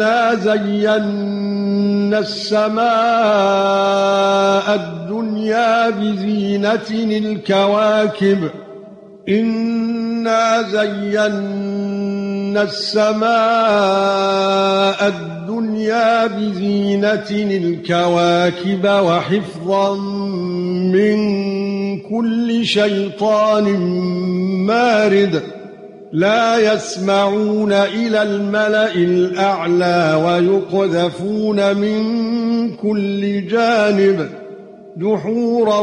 إِنَّا زَيَّنَّا السَّمَاءَ الدُّنْيَا بِزِينَةٍ الْكَوَاكِبِ. إِنَّا زَيَّنَّا السَّمَاءَ الدُّنْيَا بِزِينَةٍ الْكَوَاكِبِ وَحِفْظًا مِنْ كُلِّ شَيْطَانٍ مَارِدٍ. لا يسمعون إلى الملأ الأعلى ويقذفون من كل جانب دحورا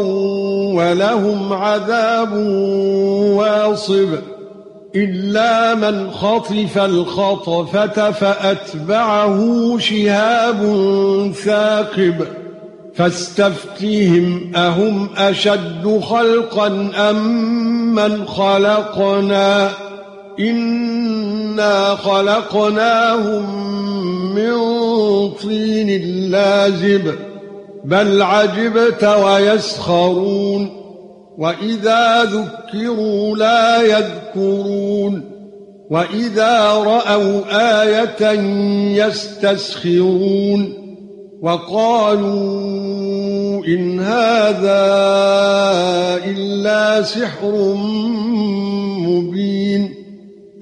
ولهم عذاب واصب إلا من خطف الخطفة فأتبعه شهاب ثاقب فاستفتهم أهم أشد خلقا أم من خلقنا إِنَّا خَلَقْنَاهُم مِّن طِينٍ لَّازِبٍ بَلْ عَجِبْتَ وَيَسْخَرُونَ وَإِذَا ذُكِّرُوا لَا يَذْكُرُونَ وَإِذَا رَأَوْا آيَةً يَسْتَسْخِرُونَ وَقَالُوا إِنْ هَذَا إِلَّا سِحْرٌ مُبِينٌ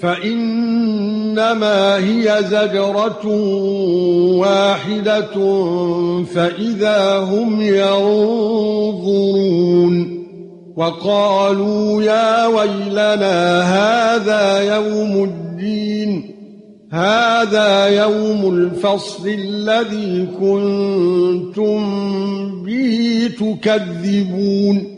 فإنما هي زجرة واحدة فإذا هم ينظرون وقالوا يا ويلنا هذا يوم الدين هذا يوم الفصل الذي كنتم به تكذبون.